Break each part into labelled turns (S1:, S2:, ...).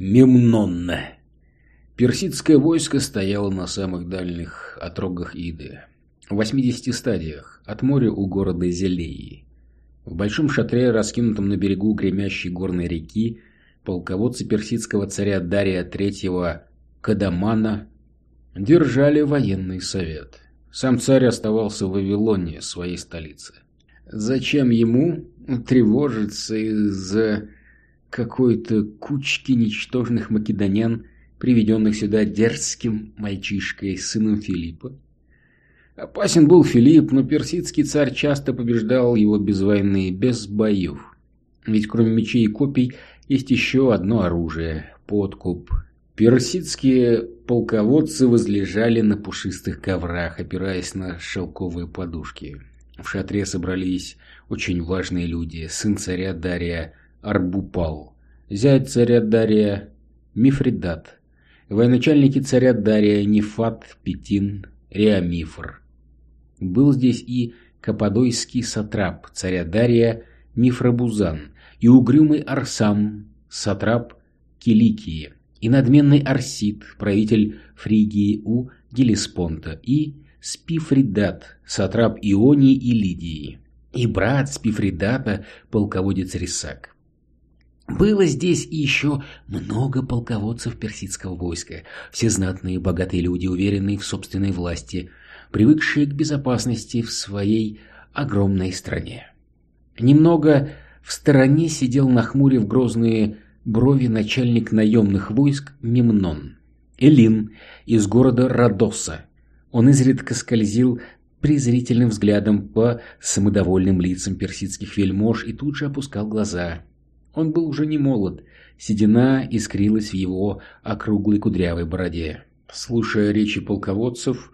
S1: Мемнон. Персидское войско стояло на самых дальних отрогах Иды, в 80 стадиях, от моря у города Зелеи. В большом шатре, раскинутом на берегу гремящей горной реки, полководцы персидского царя Дария III Кадамана держали военный совет. Сам царь оставался в Вавилоне, своей столице. Зачем ему тревожиться из-за какой-то кучки ничтожных македонян, приведенных сюда дерзким мальчишкой, сыном Филиппа. Опасен был Филипп, но персидский царь часто побеждал его без войны, без боев. Ведь кроме мечей и копий есть еще одно оружие – подкуп. Персидские полководцы возлежали на пушистых коврах, опираясь на шелковые подушки. В шатре собрались очень важные люди, сын царя Дария Арбупал, зять царя Дария Мифридат, военачальники царя Дария Нефат, Петин, Реамифр. Был здесь и каппадойский сатрап царя Дария Мифрабузан, и угрюмый Арсам, сатрап Киликии, и надменный Арсид, правитель Фригии у Гелеспонта, и Спифридат, сатрап Ионии и Лидии, и брат Спифридата, полководец Рисак. Было здесь еще много полководцев персидского войска, все знатные богатые люди, уверенные в собственной власти, привыкшие к безопасности в своей огромной стране. Немного в стороне сидел нахмурив грозные брови начальник наемных войск Мемнон, Элин из города Родоса. Он изредка скользил презрительным взглядом по самодовольным лицам персидских вельмож и тут же опускал глаза – он был уже не молод, седина искрилась в его округлой кудрявой бороде. Слушая речи полководцев,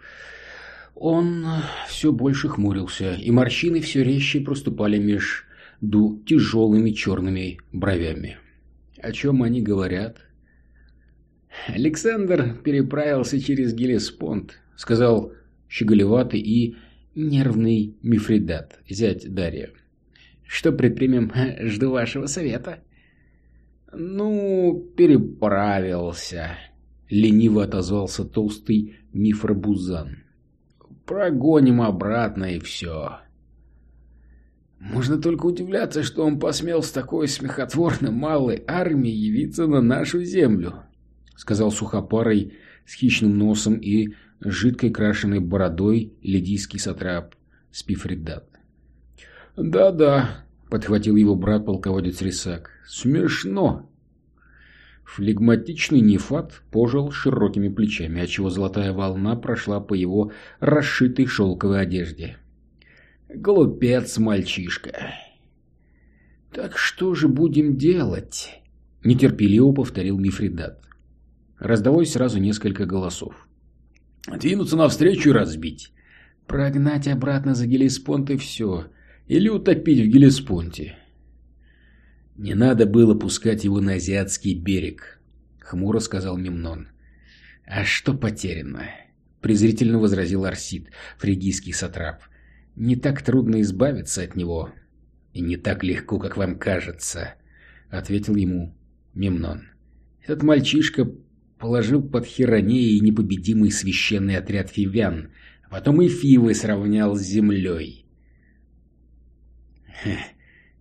S1: он все больше хмурился, и морщины все резче проступали между тяжелыми черными бровями. О чем они говорят? Александр переправился через Гелеспонд, сказал щеголеватый и нервный Мифридат, зять Дарья. Что предпримем? Жду вашего совета. Ну, переправился. Лениво отозвался толстый мифробузан. Прогоним обратно и все. Можно только удивляться, что он посмел с такой смехотворно малой армией явиться на нашу землю, сказал сухопарый с хищным носом и жидкой крашеной бородой лидийский сатрап Спифридат. «Да-да», — подхватил его брат-полководец Рисак. «Смешно!» Флегматичный Нефат пожил широкими плечами, отчего золотая волна прошла по его расшитой шелковой одежде. «Глупец, мальчишка!» «Так что же будем делать?» — нетерпеливо повторил Мифридат. Раздалось сразу несколько голосов. «Двинуться навстречу и разбить. Прогнать обратно за Гелеспонт и все или утопить в Гелеспонте. «Не надо было пускать его на азиатский берег», — хмуро сказал Мемнон. «А что потеряно?» — презрительно возразил Арсид, фригийский сатрап. «Не так трудно избавиться от него». «И не так легко, как вам кажется», — ответил ему Мемнон. «Этот мальчишка положил под Хиронеей непобедимый священный отряд фивян, а потом и Фивы сравнял с землей.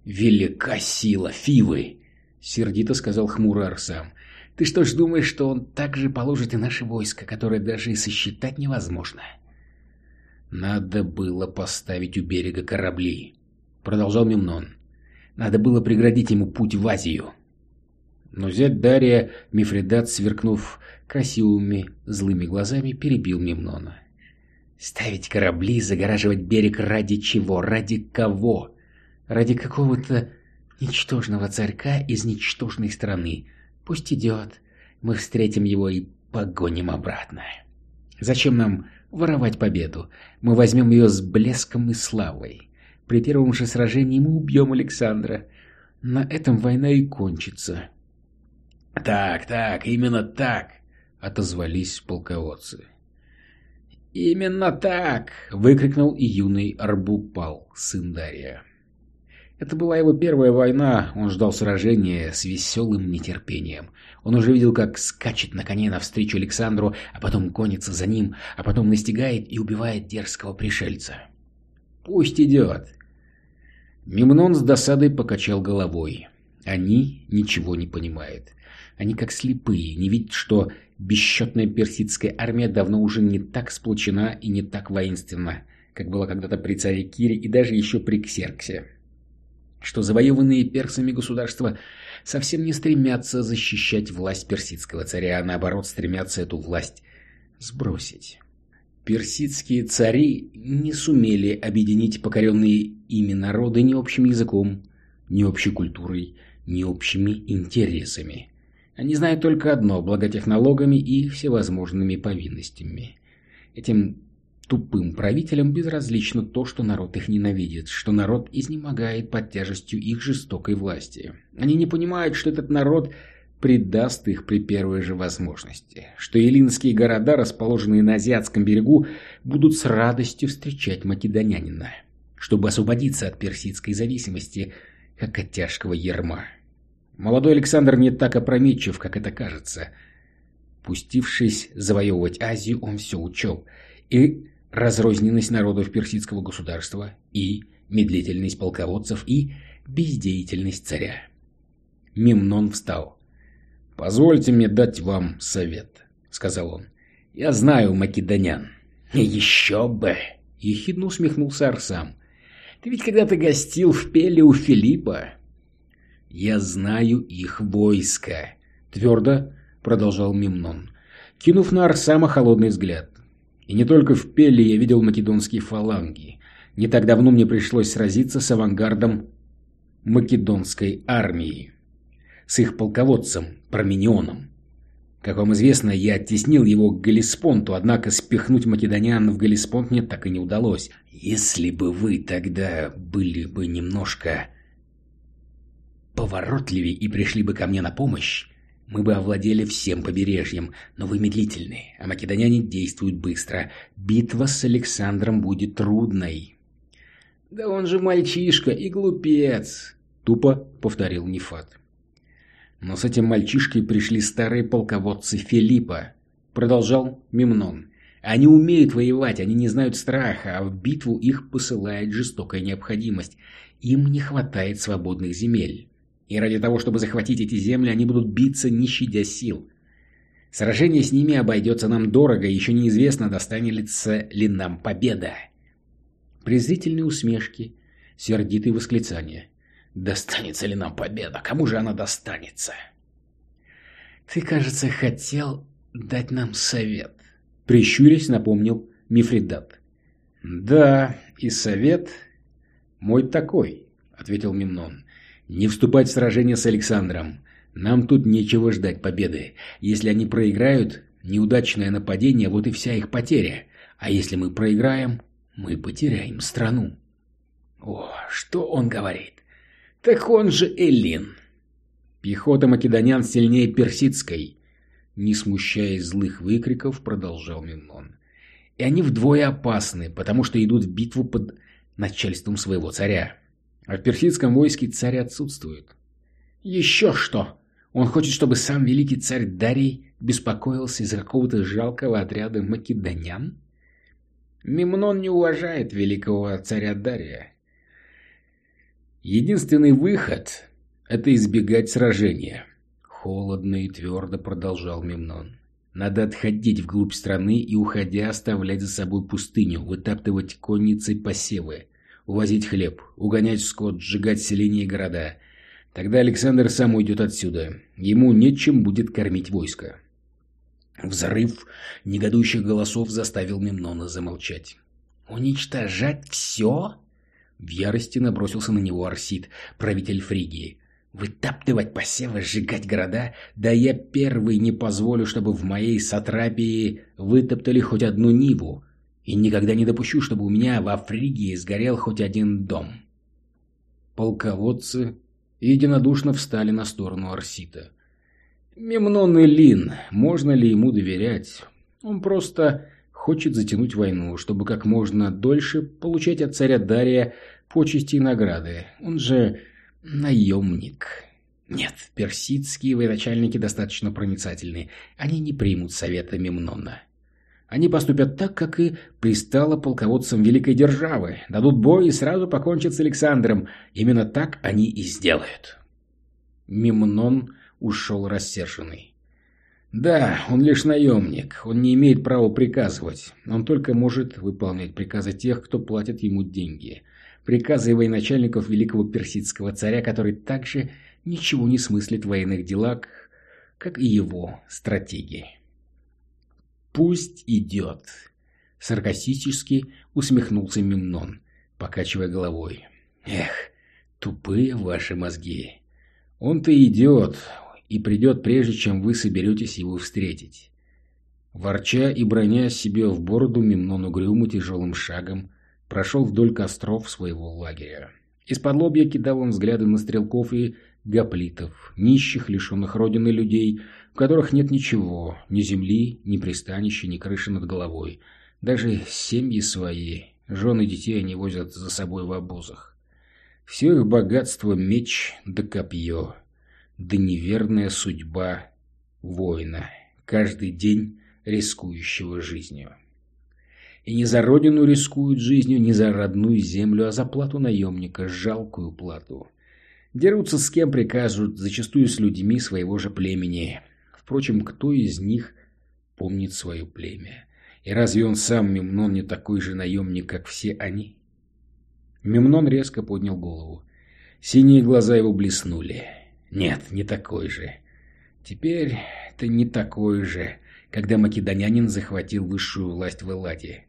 S1: «Велика сила Фивы!» — сердито сказал хмурый Арсам. «Ты что ж думаешь, что он так же положит и наше войско, которое даже и сосчитать невозможно?» «Надо было поставить у берега корабли», — продолжал Мемнон. «Надо было преградить ему путь в Азию». Но зять Дария, Мифридат, сверкнув красивыми злыми глазами, перебил Мемнона. «Ставить корабли, загораживать берег ради чего? Ради кого? Ради какого-то ничтожного царька из ничтожной страны. Пусть идет, мы встретим его и погоним обратно. Зачем нам воровать победу? Мы возьмем ее с блеском и славой. При первом же сражении мы убьем Александра. На этом война и кончится. «Так, так, именно так!» — отозвались полководцы. «Именно так!» — выкрикнул и юный Арбупал, сын Дария. Это была его первая война, он ждал сражения с веселым нетерпением. Он уже видел, как скачет на коне навстречу Александру, а потом гонится за ним, а потом настигает и убивает дерзкого пришельца. «Пусть идет!» Мемнон с досадой покачал головой. Они ничего не понимают. Они как слепые, не видят, что бесчетная персидская армия давно уже не так сплочена и не так воинственна, как была когда-то при царе Кире и даже еще при Ксерксе что завоеванные персами государства совсем не стремятся защищать власть персидского царя, а наоборот стремятся эту власть сбросить. Персидские цари не сумели объединить покоренные ими народы ни общим языком, ни общей культурой, ни общими интересами. Они знают только одно – благотехнологами и всевозможными повинностями. Этим Тупым правителям безразлично то, что народ их ненавидит, что народ изнемогает под тяжестью их жестокой власти. Они не понимают, что этот народ предаст их при первой же возможности, что эллинские города, расположенные на Азиатском берегу, будут с радостью встречать македонянина, чтобы освободиться от персидской зависимости, как от тяжкого ерма. Молодой Александр не так опрометчив, как это кажется. Пустившись завоевывать Азию, он все учел – и разрозненность народов персидского государства, и медлительность полководцев, и бездеятельность царя. Мемнон встал. «Позвольте мне дать вам совет», — сказал он. «Я знаю македонян». «Еще бы!» — ехидно усмехнулся Арсам. «Ты ведь когда-то гостил в Пеле у Филиппа». «Я знаю их войско», — твердо продолжал Мемнон, кинув на Арсама холодный взгляд. И не только в Пелле я видел македонские фаланги. Не так давно мне пришлось сразиться с авангардом македонской армии. С их полководцем Парменионом. Как вам известно, я оттеснил его к Галиспонту, однако спихнуть македонян в Галиспонт мне так и не удалось. Если бы вы тогда были бы немножко поворотливее и пришли бы ко мне на помощь, мы бы овладели всем побережьем, но вы медлительны, а македоняне действуют быстро. Битва с Александром будет трудной. Да он же мальчишка и глупец, тупо повторил Нефат. Но с этим мальчишкой пришли старые полководцы Филиппа, продолжал Мемнон. Они умеют воевать, они не знают страха, а в битву их посылает жестокая необходимость. Им не хватает свободных земель. И ради того, чтобы захватить эти земли, они будут биться, не щадя сил. Сражение с ними обойдется нам дорого, еще неизвестно, достанется ли нам победа. Презрительные усмешки, сердитые восклицания. Достанется ли нам победа? Кому же она достанется? Ты, кажется, хотел дать нам совет. Прищурясь, напомнил Мифридат. Да, и совет мой такой, ответил Мемнон. Не вступать в сражение с Александром. Нам тут нечего ждать победы. Если они проиграют, неудачное нападение, вот и вся их потеря. А если мы проиграем, мы потеряем страну. О, что он говорит? Так он же Эллин. Пехота македонян сильнее персидской. Не смущаясь злых выкриков, продолжал Мемнон. И они вдвое опасны, потому что идут в битву под начальством своего царя. А в персидском войске царь отсутствует. Еще что! Он хочет, чтобы сам великий царь Дарий беспокоился из-за какого-то жалкого отряда македонян? Мемнон не уважает великого царя Дария. Единственный выход — это избегать сражения. Холодно и твердо продолжал Мемнон. Надо отходить вглубь страны и, уходя, оставлять за собой пустыню, вытаптывать конницы посевы, увозить хлеб, угонять скот, сжигать селения и города. Тогда Александр сам уйдет отсюда. Ему нечем будет кормить войско. Взрыв негодующих голосов заставил Мемнона замолчать. «Уничтожать все?» В ярости набросился на него Арсид, правитель Фригии. «Вытаптывать посевы, сжигать города? Да я первый не позволю, чтобы в моей сатрапии вытоптали хоть одну ниву. И никогда не допущу, чтобы у меня во Фригии сгорел хоть один дом. Полководцы единодушно встали на сторону Арсита. Мемнон Лин, можно ли ему доверять? Он просто хочет затянуть войну, чтобы как можно дольше получать от царя Дария почести и награды. Он же наемник. Нет, персидские военачальники достаточно проницательны. Они не примут совета Мемнона. Они поступят так, как и пристало полководцам великой державы. Дадут бой и сразу покончат с Александром. Именно так они и сделают. Мемнон ушел рассерженный. Да, он лишь наемник, он не имеет права приказывать, он только может выполнять приказы тех, кто платит ему деньги. Приказы военачальников великого персидского царя, который также ничего не смыслит в военных делах, как и его стратегии. «Пусть идет», — саркастически усмехнулся Мемнон, покачивая головой. «Эх, тупые ваши мозги. Он-то идет, и придет прежде, чем вы соберетесь его встретить. Ворча и броня себе в бороду, Мемнон угрюмо тяжелым шагом прошел вдоль костров своего лагеря. Из-под лобья кидал он взгляды на стрелков и гоплитов, нищих, лишенных родины людей, в которых нет ничего, ни земли, ни пристанища, ни крыши над головой. Даже семьи свои, жены детей они возят за собой в обозах. Все их богатство — меч да копье да неверная судьба воина, каждый день рискующего жизнью. И не за родину рискуют жизнью, не за родную землю, а за плату наемника, жалкую плату. Дерутся с кем прикажут, зачастую с людьми своего же племени. Впрочем, кто из них помнит свое племя? И разве он сам, Мемнон, не такой же наемник, как все они? Мемнон резко поднял голову. Синие глаза его блеснули. Нет, не такой же. Теперь ты не такой же, когда македонянин захватил высшую власть в Элладе.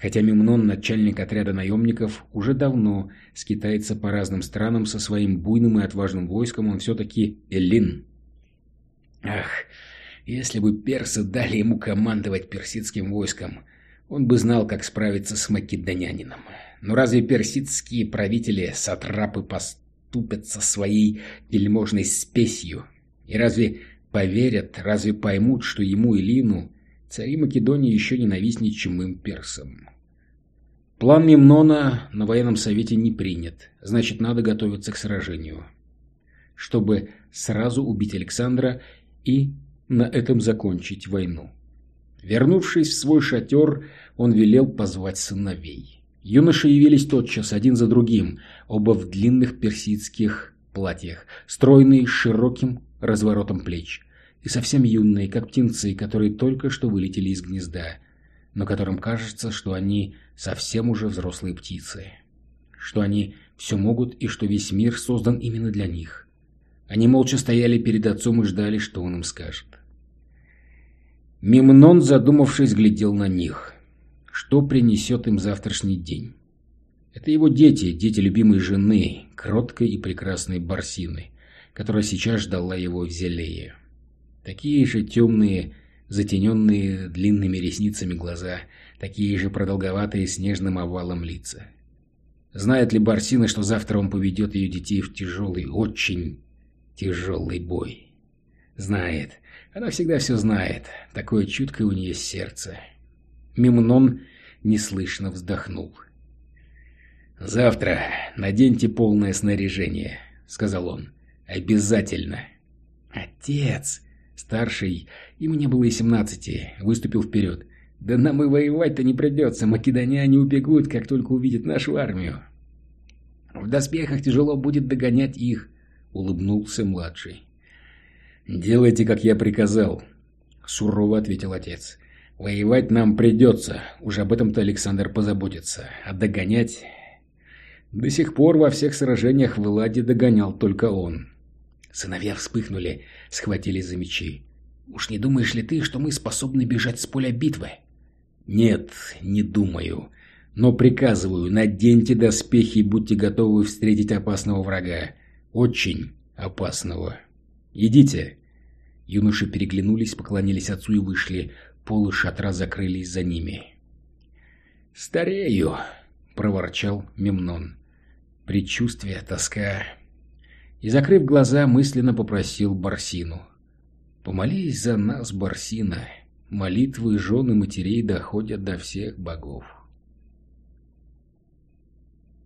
S1: Хотя Мемнон, начальник отряда наемников, уже давно скитается по разным странам со своим буйным и отважным войском, он все-таки Эллин. Ах, если бы персы дали ему командовать персидским войском, он бы знал, как справиться с македонянином. Но разве персидские правители, сатрапы, пост поступят своей вельможной спесью? И разве поверят, разве поймут, что ему и Лину цари Македонии еще ненавистнее, чем им персам? План Мемнона на военном совете не принят, значит, надо готовиться к сражению, чтобы сразу убить Александра и на этом закончить войну. Вернувшись в свой шатер, он велел позвать сыновей. Юноши явились тотчас, один за другим, оба в длинных персидских платьях, стройные, с широким разворотом плеч, и совсем юные, как птенцы, которые только что вылетели из гнезда, но которым кажется, что они совсем уже взрослые птицы, что они все могут и что весь мир создан именно для них. Они молча стояли перед отцом и ждали, что он им скажет. Мемнон, задумавшись, глядел на них что принесет им завтрашний день. Это его дети, дети любимой жены, кроткой и прекрасной Барсины, которая сейчас ждала его в Зелее. Такие же темные, затененные длинными ресницами глаза, такие же продолговатые снежным овалом лица. Знает ли Барсина, что завтра он поведет ее детей в тяжелый, очень тяжелый бой? Знает. Она всегда все знает. Такое чуткое у нее сердце. Мемнон неслышно вздохнул. «Завтра наденьте полное снаряжение», — сказал он. «Обязательно». «Отец!» Старший, ему не было и семнадцати, выступил вперед. «Да нам и воевать-то не придется, македоняне убегут, как только увидят нашу армию». «В доспехах тяжело будет догонять их», — улыбнулся младший. «Делайте, как я приказал», — сурово ответил отец. Воевать нам придется, уже об этом-то Александр позаботится. А догонять... До сих пор во всех сражениях в Эладе догонял только он. Сыновья вспыхнули, схватились за мечи. «Уж не думаешь ли ты, что мы способны бежать с поля битвы?» «Нет, не думаю. Но приказываю, наденьте доспехи и будьте готовы встретить опасного врага. Очень опасного. Идите!» Юноши переглянулись, поклонились отцу и вышли. Полы шатра закрылись за ними. «Старею!» — проворчал Мемнон. Предчувствие, тоска. И, закрыв глаза, мысленно попросил Барсину. «Помолись за нас, Барсина. Молитвы жены матерей доходят до всех богов».